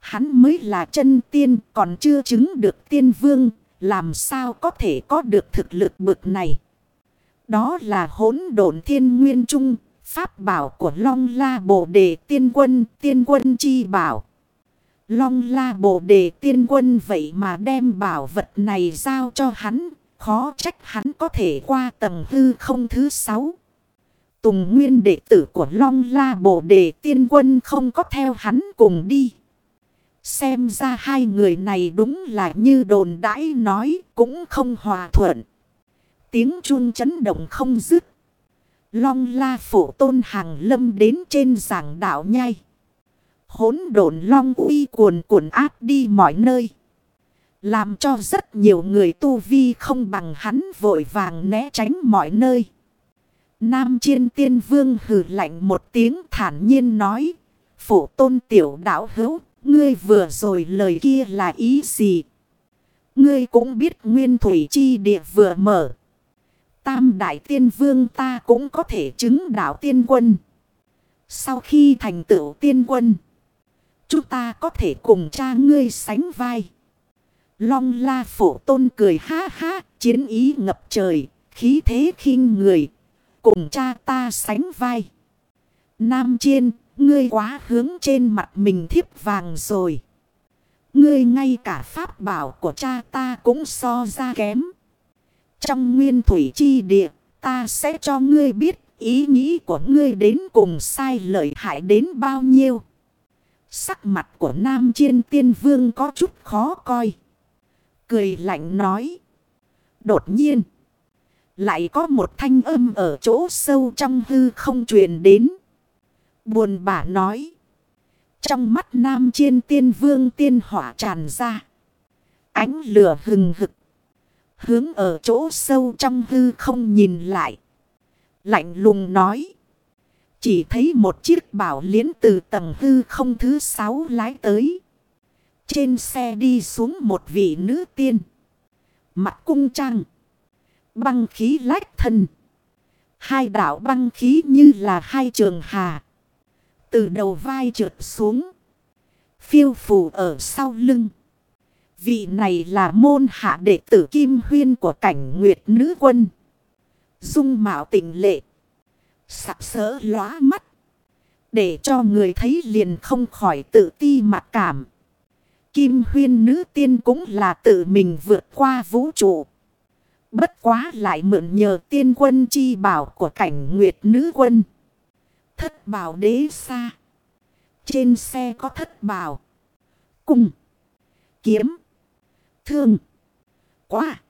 Hắn mới là chân tiên còn chưa chứng được tiên vương. Làm sao có thể có được thực lực bực này? Đó là hỗn độn thiên nguyên trung. Pháp bảo của Long La Bồ Đề Tiên Quân, Tiên Quân Chi Bảo. Long La Bồ Đề Tiên Quân vậy mà đem bảo vật này giao cho hắn, khó trách hắn có thể qua tầng hư không thứ sáu. Tùng Nguyên đệ tử của Long La Bồ Đề Tiên Quân không có theo hắn cùng đi. Xem ra hai người này đúng là như đồn đãi nói cũng không hòa thuận. Tiếng chun chấn động không dứt. Long la phổ tôn hàng lâm đến trên giảng đạo nhai. Hốn độn long uy cuồn cuộn áp đi mọi nơi. Làm cho rất nhiều người tu vi không bằng hắn vội vàng né tránh mọi nơi. Nam chiên tiên vương hừ lạnh một tiếng thản nhiên nói. Phổ tôn tiểu đạo hữu, ngươi vừa rồi lời kia là ý gì? Ngươi cũng biết nguyên thủy chi địa vừa mở. Tam đại tiên vương ta cũng có thể chứng đạo tiên quân. Sau khi thành tựu tiên quân. Chúng ta có thể cùng cha ngươi sánh vai. Long la phổ tôn cười ha ha. Chiến ý ngập trời. Khí thế khinh người. Cùng cha ta sánh vai. Nam chiên. Ngươi quá hướng trên mặt mình thiếp vàng rồi. Ngươi ngay cả pháp bảo của cha ta cũng so ra kém. Trong nguyên thủy chi địa, ta sẽ cho ngươi biết ý nghĩ của ngươi đến cùng sai lợi hại đến bao nhiêu. Sắc mặt của Nam Chiên Tiên Vương có chút khó coi. Cười lạnh nói. Đột nhiên. Lại có một thanh âm ở chỗ sâu trong hư không truyền đến. Buồn bã nói. Trong mắt Nam Chiên Tiên Vương tiên hỏa tràn ra. Ánh lửa hừng hực. Hướng ở chỗ sâu trong hư không nhìn lại. Lạnh lùng nói. Chỉ thấy một chiếc bảo liễn từ tầng hư không thứ sáu lái tới. Trên xe đi xuống một vị nữ tiên. Mặt cung trăng. Băng khí lách thân. Hai đảo băng khí như là hai trường hà. Từ đầu vai trượt xuống. Phiêu phù ở sau lưng. Vị này là môn hạ đệ tử Kim Huyên của cảnh Nguyệt Nữ Quân. Dung mạo tình lệ. Sặc sỡ lóa mắt. Để cho người thấy liền không khỏi tự ti mặc cảm. Kim huyên nữ tiên cũng là tự mình vượt qua vũ trụ. Bất quá lại mượn nhờ tiên quân chi bảo của cảnh nguyệt nữ quân. Thất bảo đế xa. Trên xe có thất bảo. Cung. Kiếm. Thương. Quá.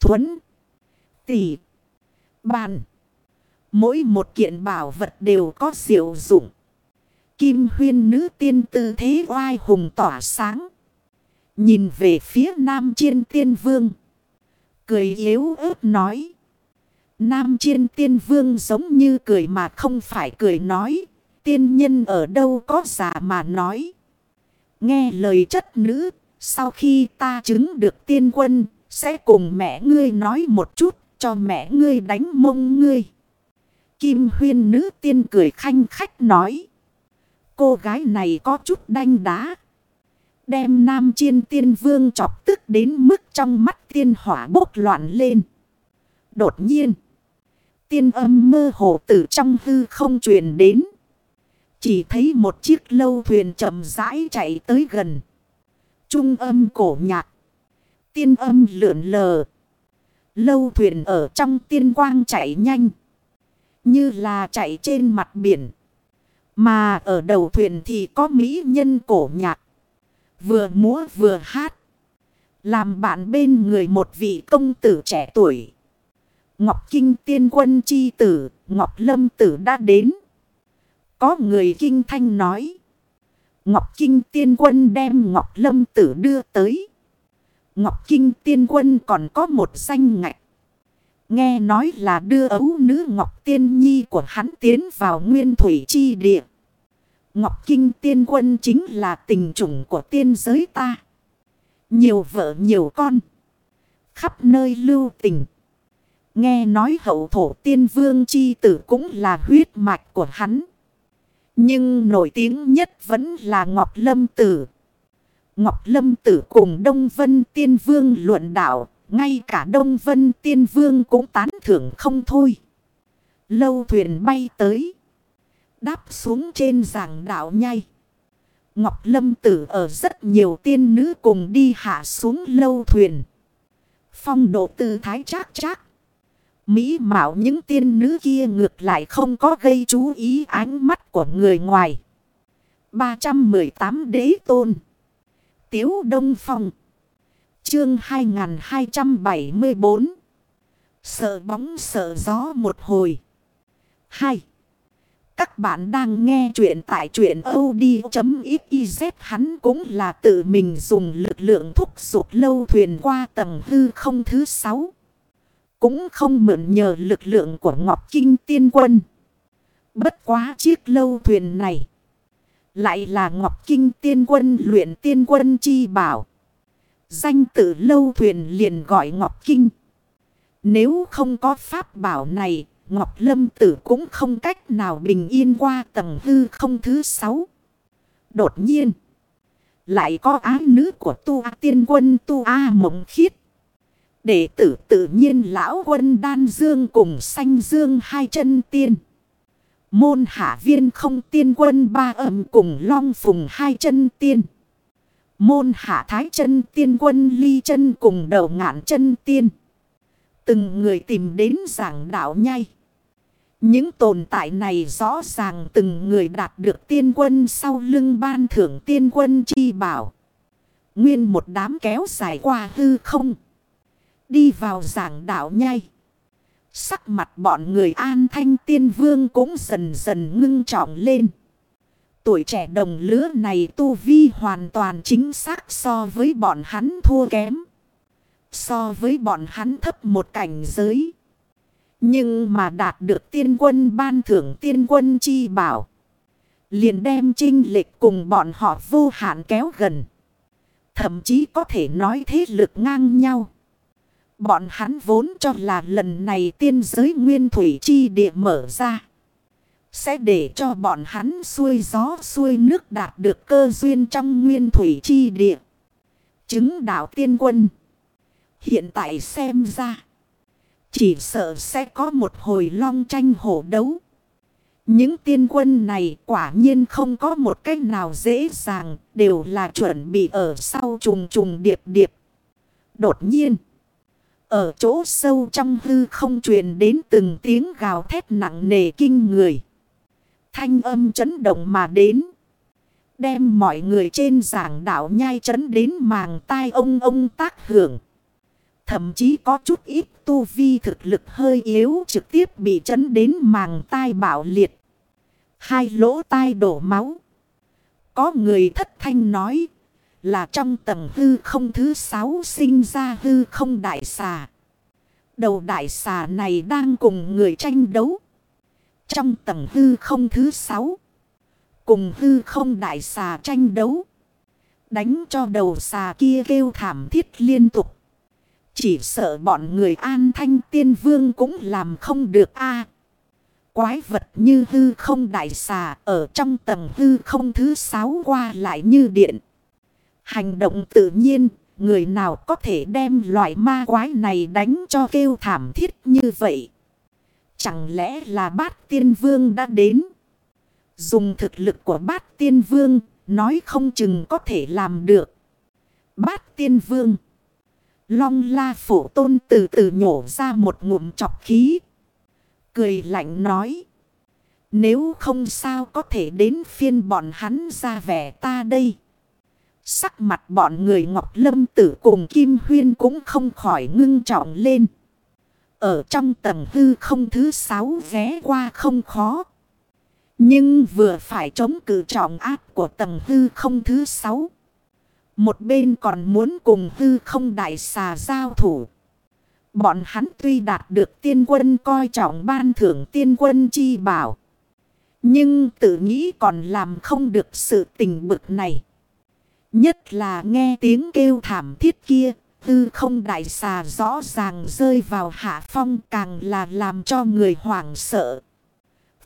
Thuấn. Tỷ. Bàn. Mỗi một kiện bảo vật đều có diệu dụng. Kim huyên nữ tiên tư thế oai hùng tỏa sáng. Nhìn về phía nam chiên tiên vương. Cười yếu ớt nói. Nam chiên tiên vương giống như cười mà không phải cười nói. Tiên nhân ở đâu có giả mà nói. Nghe lời chất nữ. Sau khi ta chứng được tiên quân. Sẽ cùng mẹ ngươi nói một chút. Cho mẹ ngươi đánh mông ngươi. Kim huyên nữ tiên cười khanh khách nói. Cô gái này có chút đanh đá. Đem nam chiên tiên vương chọc tức đến mức trong mắt tiên hỏa bốc loạn lên. Đột nhiên. Tiên âm mơ hồ từ trong hư không truyền đến. Chỉ thấy một chiếc lâu thuyền chậm rãi chạy tới gần. Trung âm cổ nhạc. Tiên âm lượn lờ. Lâu thuyền ở trong tiên quang chạy nhanh. Như là chạy trên mặt biển. Mà ở đầu thuyền thì có mỹ nhân cổ nhạc. Vừa múa vừa hát. Làm bạn bên người một vị công tử trẻ tuổi. Ngọc Kinh tiên quân chi tử, Ngọc Lâm tử đã đến. Có người kinh thanh nói. Ngọc Kinh tiên quân đem Ngọc Lâm tử đưa tới. Ngọc Kinh tiên quân còn có một danh ngạch. Nghe nói là đưa ấu nữ Ngọc Tiên Nhi của hắn tiến vào nguyên thủy chi địa. Ngọc Kinh tiên quân chính là tình chủng của tiên giới ta. Nhiều vợ nhiều con. Khắp nơi lưu tình. Nghe nói hậu thổ tiên vương chi tử cũng là huyết mạch của hắn. Nhưng nổi tiếng nhất vẫn là Ngọc Lâm Tử. Ngọc Lâm Tử cùng Đông Vân Tiên Vương luận đạo. Ngay cả Đông Vân Tiên Vương cũng tán thưởng không thôi. Lâu thuyền bay tới. Đáp xuống trên giảng đạo nhai. Ngọc Lâm Tử ở rất nhiều tiên nữ cùng đi hạ xuống lâu thuyền. Phong độ tư thái chắc chắc. Mỹ mạo những tiên nữ kia ngược lại không có gây chú ý ánh mắt của người ngoài. 318 đế tôn. Tiếu Đông Phong. Chương 2274. Sợ bóng sợ gió một hồi. 2. Các bạn đang nghe chuyện tại chuyện od.xyz hắn cũng là tự mình dùng lực lượng thúc giục lâu thuyền qua tầng hư không thứ sáu Cũng không mượn nhờ lực lượng của Ngọc Kinh Tiên Quân. Bất quá chiếc lâu thuyền này. Lại là Ngọc Kinh Tiên Quân luyện Tiên Quân chi bảo. Danh tự lâu thuyền liền gọi Ngọc Kinh. Nếu không có pháp bảo này, Ngọc Lâm Tử cũng không cách nào bình yên qua tầng hư không thứ sáu. Đột nhiên, lại có ái nữ của tu A tiên quân tu A mộng khiết. Đệ tử tự nhiên lão quân đan dương cùng Xanh dương hai chân tiên. Môn hạ viên không tiên quân ba ẩm cùng long phùng hai chân tiên. Môn hạ thái chân tiên quân ly chân cùng đầu ngạn chân tiên. Từng người tìm đến giảng đạo nhai. Những tồn tại này rõ ràng từng người đạt được tiên quân sau lưng ban thưởng tiên quân chi bảo. Nguyên một đám kéo dài qua hư không. Đi vào giảng đạo nhai. Sắc mặt bọn người an thanh tiên vương cũng dần dần ngưng trọng lên. Tuổi trẻ đồng lứa này tu vi hoàn toàn chính xác so với bọn hắn thua kém. So với bọn hắn thấp một cảnh giới. Nhưng mà đạt được tiên quân ban thưởng tiên quân chi bảo. Liền đem trinh lịch cùng bọn họ vô hạn kéo gần. Thậm chí có thể nói thế lực ngang nhau. Bọn hắn vốn cho là lần này tiên giới nguyên thủy chi địa mở ra. Sẽ để cho bọn hắn xuôi gió xuôi nước đạt được cơ duyên trong nguyên thủy chi địa. Chứng đạo tiên quân. Hiện tại xem ra. Chỉ sợ sẽ có một hồi long tranh hổ đấu. Những tiên quân này quả nhiên không có một cách nào dễ dàng, đều là chuẩn bị ở sau trùng trùng điệp điệp. Đột nhiên, ở chỗ sâu trong hư không truyền đến từng tiếng gào thét nặng nề kinh người. Thanh âm chấn động mà đến. Đem mọi người trên giảng đảo nhai chấn đến màng tai ông ông tác hưởng. Thậm chí có chút ít tu vi thực lực hơi yếu trực tiếp bị chấn đến màng tai bạo liệt. Hai lỗ tai đổ máu. Có người thất thanh nói là trong tầng hư không thứ sáu sinh ra hư không đại xà. Đầu đại xà này đang cùng người tranh đấu. Trong tầng hư không thứ sáu. Cùng hư không đại xà tranh đấu. Đánh cho đầu xà kia kêu thảm thiết liên tục. Chỉ sợ bọn người an thanh tiên vương cũng làm không được a Quái vật như hư không đại xà ở trong tầng hư không thứ sáu qua lại như điện. Hành động tự nhiên, người nào có thể đem loại ma quái này đánh cho kêu thảm thiết như vậy. Chẳng lẽ là bát tiên vương đã đến? Dùng thực lực của bát tiên vương, nói không chừng có thể làm được. Bát tiên vương. Long la phổ tôn từ từ nhổ ra một ngụm chọc khí. Cười lạnh nói. Nếu không sao có thể đến phiên bọn hắn ra vẻ ta đây. Sắc mặt bọn người Ngọc Lâm tử cùng Kim Huyên cũng không khỏi ngưng trọng lên. Ở trong tầng hư không thứ sáu ghé qua không khó. Nhưng vừa phải chống cự trọng áp của tầng hư không thứ sáu. Một bên còn muốn cùng hư không đại xà giao thủ. Bọn hắn tuy đạt được tiên quân coi trọng ban thưởng tiên quân chi bảo. Nhưng tự nghĩ còn làm không được sự tình bực này. Nhất là nghe tiếng kêu thảm thiết kia. Tư không đại xà rõ ràng rơi vào hạ phong càng là làm cho người hoảng sợ.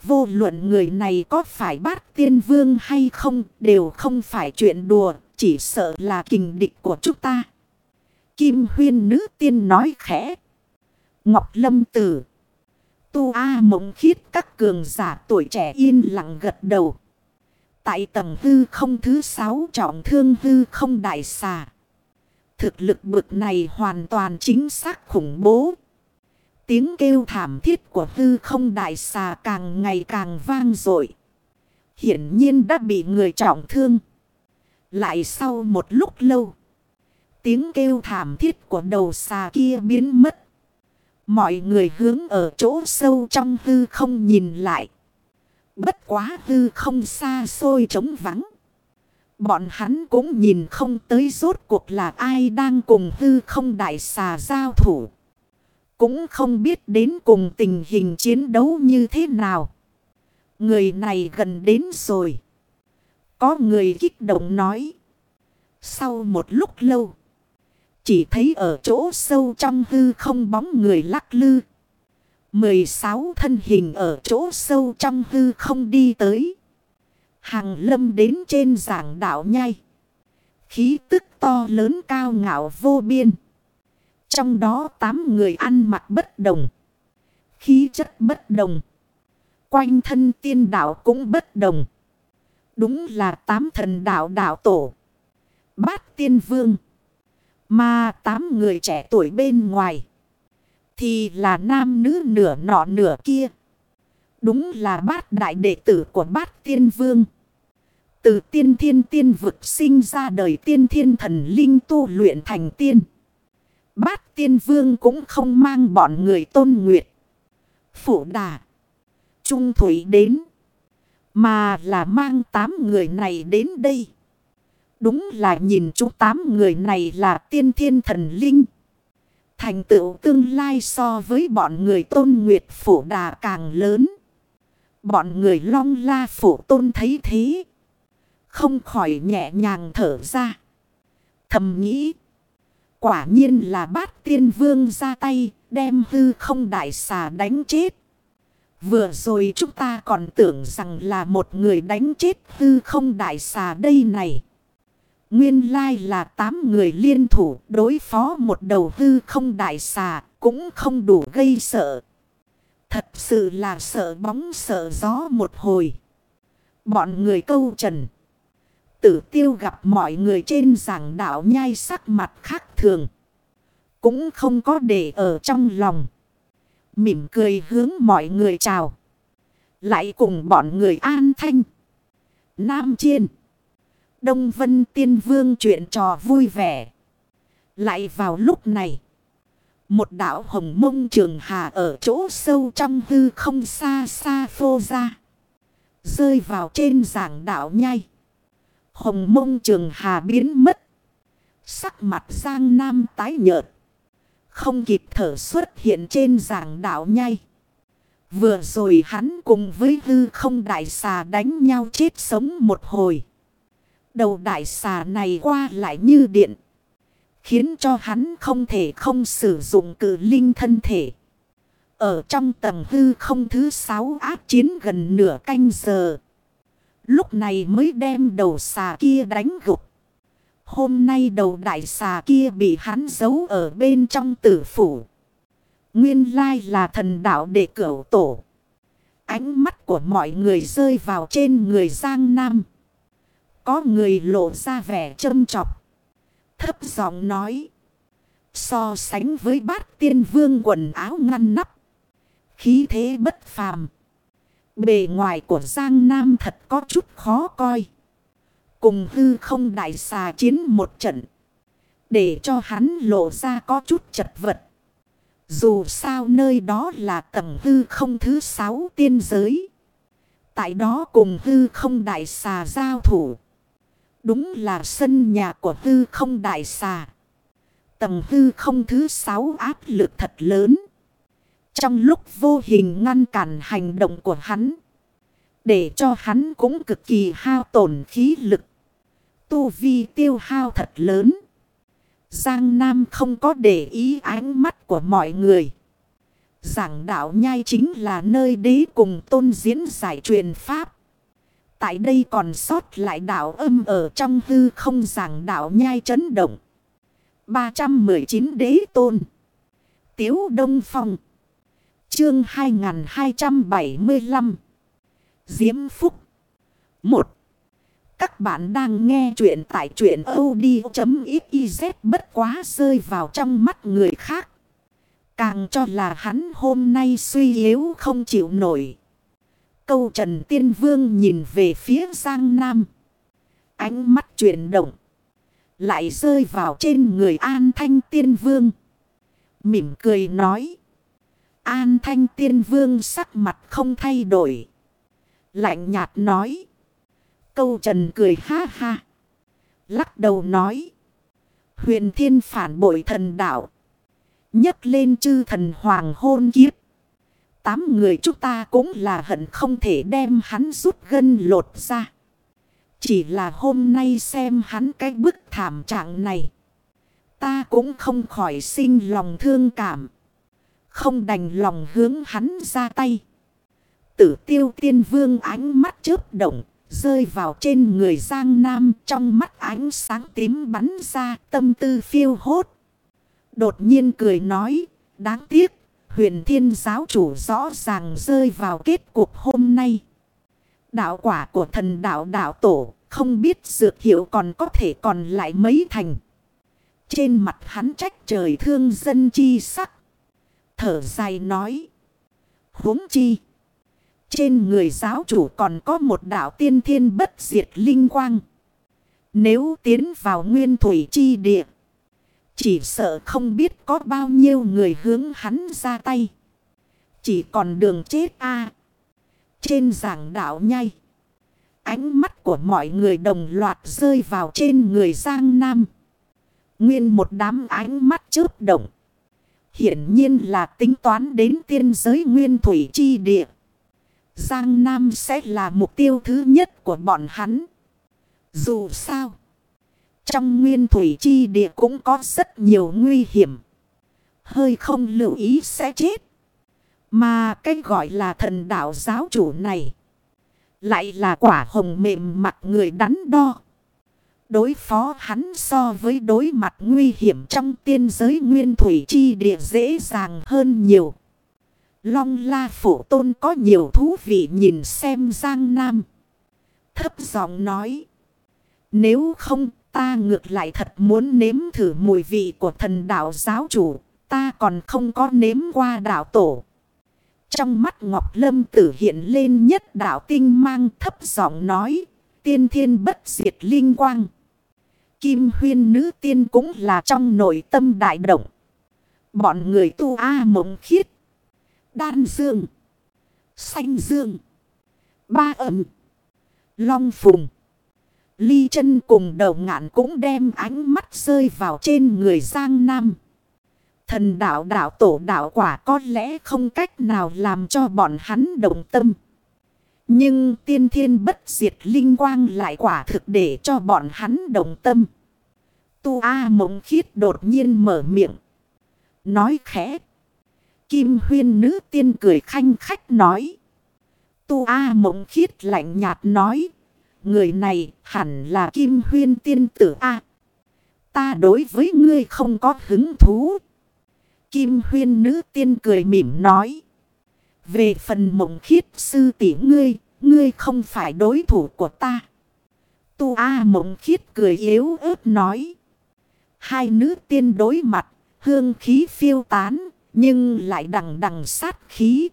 Vô luận người này có phải bát tiên vương hay không đều không phải chuyện đùa, chỉ sợ là kình địch của chúng ta. Kim huyên nữ tiên nói khẽ. Ngọc lâm tử. Tu A mộng khiết, các cường giả tuổi trẻ yên lặng gật đầu. Tại tầng hư không thứ sáu trọng thương hư không đại xà. Thực lực bực này hoàn toàn chính xác khủng bố. Tiếng kêu thảm thiết của hư không đại xà càng ngày càng vang dội Hiển nhiên đã bị người trọng thương. Lại sau một lúc lâu. Tiếng kêu thảm thiết của đầu xà kia biến mất. Mọi người hướng ở chỗ sâu trong hư không nhìn lại. Bất quá hư không xa xôi trống vắng. Bọn hắn cũng nhìn không tới rốt cuộc là ai đang cùng hư không đại xà giao thủ. Cũng không biết đến cùng tình hình chiến đấu như thế nào. Người này gần đến rồi. Có người kích động nói. Sau một lúc lâu. Chỉ thấy ở chỗ sâu trong hư không bóng người lắc lư. 16 thân hình ở chỗ sâu trong hư không đi tới. Hàng lâm đến trên giảng đạo nhai. Khí tức to lớn cao ngạo vô biên. Trong đó 8 người ăn mặc bất đồng. Khí chất bất đồng. Quanh thân tiên đạo cũng bất đồng. Đúng là tám thần đạo đạo tổ. Bát tiên vương. Mà tám người trẻ tuổi bên ngoài. Thì là nam nữ nửa nọ nửa kia. Đúng là bát đại đệ tử của bát tiên vương. Từ tiên thiên tiên vực sinh ra đời tiên thiên thần linh tu luyện thành tiên. Bát tiên vương cũng không mang bọn người tôn nguyệt. Phủ đà. Trung thủy đến. Mà là mang tám người này đến đây. Đúng là nhìn chú tám người này là tiên thiên thần linh. Thành tựu tương lai so với bọn người tôn nguyệt phủ đà càng lớn. Bọn người long la phủ tôn thấy thế. Không khỏi nhẹ nhàng thở ra. Thầm nghĩ. Quả nhiên là bát tiên vương ra tay, đem hư không đại xà đánh chết. Vừa rồi chúng ta còn tưởng rằng là một người đánh chết hư không đại xà đây này. Nguyên lai là tám người liên thủ đối phó một đầu hư không đại xà cũng không đủ gây sợ. Thật sự là sợ bóng sợ gió một hồi. Bọn người câu trần. Tử tiêu gặp mọi người trên giảng đạo nhai sắc mặt khác thường. Cũng không có để ở trong lòng. Mỉm cười hướng mọi người chào. Lại cùng bọn người an thanh. Nam chiên. Đông Vân Tiên Vương chuyện trò vui vẻ. Lại vào lúc này. Một đảo hồng mông trường hà ở chỗ sâu trong hư không xa xa phô ra. Rơi vào trên giảng đảo nhai. Hồng mông trường hà biến mất. Sắc mặt sang Nam tái nhợt. Không kịp thở xuất hiện trên giảng đảo nhai. Vừa rồi hắn cùng với hư không đại xà đánh nhau chết sống một hồi. Đầu đại xà này qua lại như điện. Khiến cho hắn không thể không sử dụng cử linh thân thể. Ở trong tầng hư không thứ sáu áp chiến gần nửa canh giờ. Lúc này mới đem đầu xà kia đánh gục. Hôm nay đầu đại xà kia bị hắn giấu ở bên trong tử phủ. Nguyên lai là thần đạo đệ cửu tổ. Ánh mắt của mọi người rơi vào trên người Giang Nam. Có người lộ ra vẻ châm chọc. Thấp giọng nói. So sánh với bát tiên vương quần áo ngăn nắp. Khí thế bất phàm. Bề ngoài của Giang Nam thật có chút khó coi. Cùng hư không đại xà chiến một trận. Để cho hắn lộ ra có chút chật vật. Dù sao nơi đó là tầng hư không thứ sáu tiên giới. Tại đó cùng hư không đại xà giao thủ. Đúng là sân nhà của hư không đại xà. Tầng hư không thứ sáu áp lực thật lớn. Trong lúc vô hình ngăn cản hành động của hắn. Để cho hắn cũng cực kỳ hao tổn khí lực. Tu vi tiêu hao thật lớn. Giang Nam không có để ý ánh mắt của mọi người. Giảng đạo nhai chính là nơi đế cùng tôn diễn giải truyền pháp. Tại đây còn sót lại đạo âm ở trong hư không giảng đạo nhai chấn động. 319 đế tôn. Tiếu Đông Phong. Chương 2275. Diễm Phúc. 1. Các bạn đang nghe chuyện tại chuyện od.xyz bất quá rơi vào trong mắt người khác. Càng cho là hắn hôm nay suy yếu không chịu nổi. Câu Trần Tiên Vương nhìn về phía Giang Nam. Ánh mắt chuyển động. Lại rơi vào trên người An Thanh Tiên Vương. Mỉm cười nói. An Thanh Tiên Vương sắc mặt không thay đổi. Lạnh nhạt nói. Câu Trần cười ha ha. Lắc đầu nói. Huyền thiên phản bội thần đạo. nhất lên chư thần hoàng hôn kiếp. Tám người chúng ta cũng là hận không thể đem hắn rút gân lột ra. Chỉ là hôm nay xem hắn cái bức thảm trạng này. Ta cũng không khỏi sinh lòng thương cảm. Không đành lòng hướng hắn ra tay. Tử tiêu tiên vương ánh mắt chớp động. Rơi vào trên người Giang Nam, trong mắt ánh sáng tím bắn ra, tâm tư phiêu hốt. Đột nhiên cười nói. Đáng tiếc, huyền thiên giáo chủ rõ ràng rơi vào kết cục hôm nay. Đạo quả của thần đạo đạo tổ, không biết dược hiệu còn có thể còn lại mấy thành. Trên mặt hắn trách trời thương dân chi sắc. Thở dài nói. huống chi. Trên người giáo chủ còn có một đạo tiên thiên bất diệt linh quang. Nếu tiến vào nguyên thủy chi địa. Chỉ sợ không biết có bao nhiêu người hướng hắn ra tay. Chỉ còn đường chết a Trên giảng đạo nhai. Ánh mắt của mọi người đồng loạt rơi vào trên người Giang Nam. Nguyên một đám ánh mắt chớp động. Hiển nhiên là tính toán đến tiên giới nguyên thủy chi địa. Giang Nam sẽ là mục tiêu thứ nhất của bọn hắn. Dù sao. Trong nguyên thủy chi địa cũng có rất nhiều nguy hiểm. Hơi không lưu ý sẽ chết. Mà cái gọi là thần đạo giáo chủ này. Lại là quả hồng mềm mặt người đắn đo. Đối phó hắn so với đối mặt nguy hiểm trong tiên giới nguyên thủy chi địa dễ dàng hơn nhiều. Long la phổ tôn có nhiều thú vị nhìn xem Giang Nam. Thấp giọng nói. Nếu không, ta ngược lại thật muốn nếm thử mùi vị của thần đạo giáo chủ. Ta còn không có nếm qua đạo tổ. Trong mắt Ngọc Lâm tử hiện lên nhất đạo tinh mang thấp giọng nói. Tiên thiên bất diệt linh quang. Kim huyên nữ tiên cũng là trong nội tâm đại động. Bọn người tu A mộng khiết. Đan dương. Xanh dương. Ba ẩm. Long phùng. Ly chân cùng đầu ngạn cũng đem ánh mắt rơi vào trên người Giang Nam. Thần đạo đạo tổ đạo quả có lẽ không cách nào làm cho bọn hắn động tâm. Nhưng tiên thiên bất diệt linh quang lại quả thực để cho bọn hắn động tâm. Tu A mộng khiết đột nhiên mở miệng. Nói khẽ. Kim huyên nữ tiên cười khanh khách nói. Tu A mộng khiết lạnh nhạt nói. Người này hẳn là Kim huyên tiên tử A. Ta đối với ngươi không có hứng thú. Kim huyên nữ tiên cười mỉm nói. Về phần mộng khiết sư tỷ ngươi, ngươi không phải đối thủ của ta. Tu A mộng khiết cười yếu ớt nói. Hai nữ tiên đối mặt, hương khí phiêu tán, nhưng lại đằng đằng sát khí.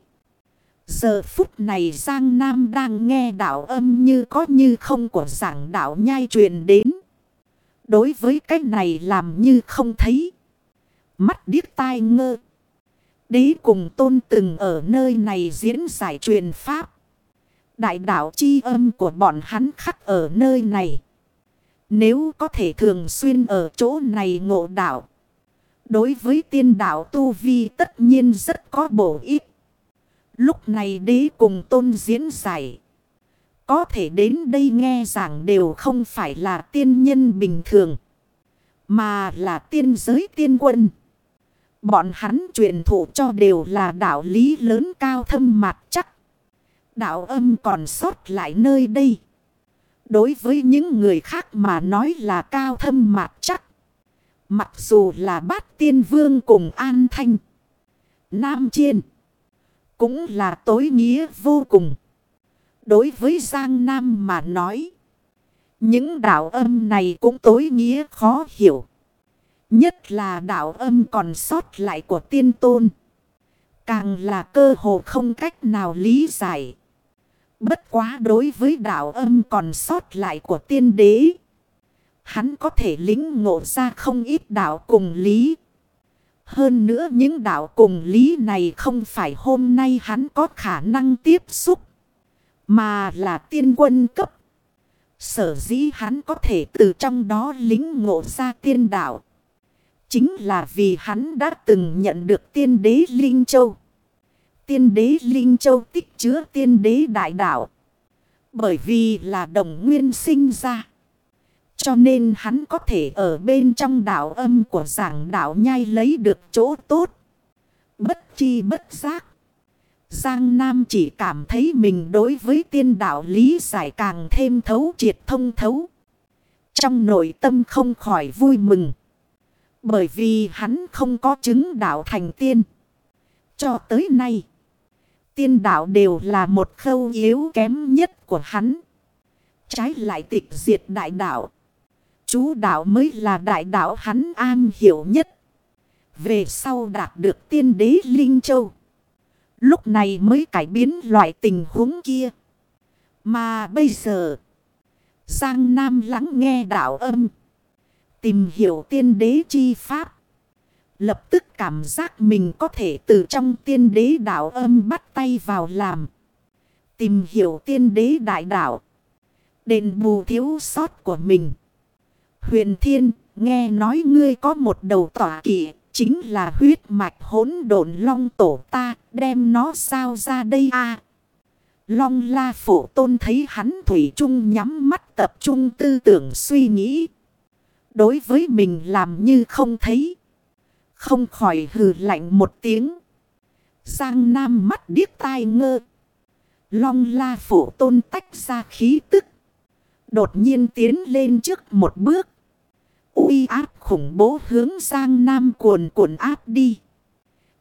Giờ phút này Giang Nam đang nghe đạo âm như có như không của giảng đạo nhai truyền đến. Đối với cái này làm như không thấy. Mắt điếc tai ngơ. Đế cùng tôn từng ở nơi này diễn giải truyền pháp. Đại đạo chi âm của bọn hắn khắc ở nơi này. Nếu có thể thường xuyên ở chỗ này ngộ đạo. Đối với tiên đạo Tu Vi tất nhiên rất có bổ ích. Lúc này đế cùng tôn diễn giải. Có thể đến đây nghe giảng đều không phải là tiên nhân bình thường. Mà là tiên giới tiên quân. Bọn hắn truyền thụ cho đều là đạo lý lớn cao thâm mặt chắc. Đạo âm còn sót lại nơi đây. Đối với những người khác mà nói là cao thâm mặt chắc. Mặc dù là bát tiên vương cùng an thanh. Nam chiên. Cũng là tối nghĩa vô cùng. Đối với Giang Nam mà nói. Những đạo âm này cũng tối nghĩa khó hiểu. Nhất là đạo âm còn sót lại của tiên tôn. Càng là cơ hồ không cách nào lý giải. Bất quá đối với đạo âm còn sót lại của tiên đế. Hắn có thể lính ngộ ra không ít đạo cùng lý. Hơn nữa những đạo cùng lý này không phải hôm nay hắn có khả năng tiếp xúc. Mà là tiên quân cấp. Sở dĩ hắn có thể từ trong đó lính ngộ ra tiên đạo. Chính là vì hắn đã từng nhận được tiên đế Linh Châu. Tiên đế Linh Châu tích chứa tiên đế đại đạo. Bởi vì là đồng nguyên sinh ra. Cho nên hắn có thể ở bên trong đạo âm của giảng đạo nhai lấy được chỗ tốt. Bất chi bất giác. Giang Nam chỉ cảm thấy mình đối với tiên đạo lý giải càng thêm thấu triệt thông thấu. Trong nội tâm không khỏi vui mừng. Bởi vì hắn không có chứng đạo thành tiên. Cho tới nay. Tiên đạo đều là một khâu yếu kém nhất của hắn. Trái lại tịch diệt đại đạo. Chú đạo mới là đại đạo hắn an hiểu nhất. Về sau đạt được tiên đế Linh Châu. Lúc này mới cải biến loại tình huống kia. Mà bây giờ. Giang Nam lắng nghe đạo âm. Tìm hiểu tiên đế chi pháp. Lập tức cảm giác mình có thể từ trong tiên đế đạo âm bắt tay vào làm. Tìm hiểu tiên đế đại đạo. Đền bù thiếu sót của mình. Huyền thiên, nghe nói ngươi có một đầu tỏa kỵ, chính là huyết mạch hỗn độn long tổ ta, đem nó sao ra đây a Long la phổ tôn thấy hắn thủy chung nhắm mắt tập trung tư tưởng suy nghĩ. Đối với mình làm như không thấy. Không khỏi hừ lạnh một tiếng. Giang Nam mắt điếc tai ngơ. Long la phổ tôn tách ra khí tức. Đột nhiên tiến lên trước một bước uy áp khủng bố hướng sang Nam cuồn cuộn áp đi.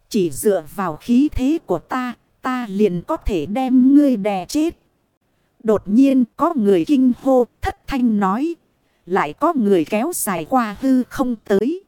Chỉ dựa vào khí thế của ta, ta liền có thể đem ngươi đè chết. Đột nhiên có người kinh hô thất thanh nói. Lại có người kéo dài qua hư không tới.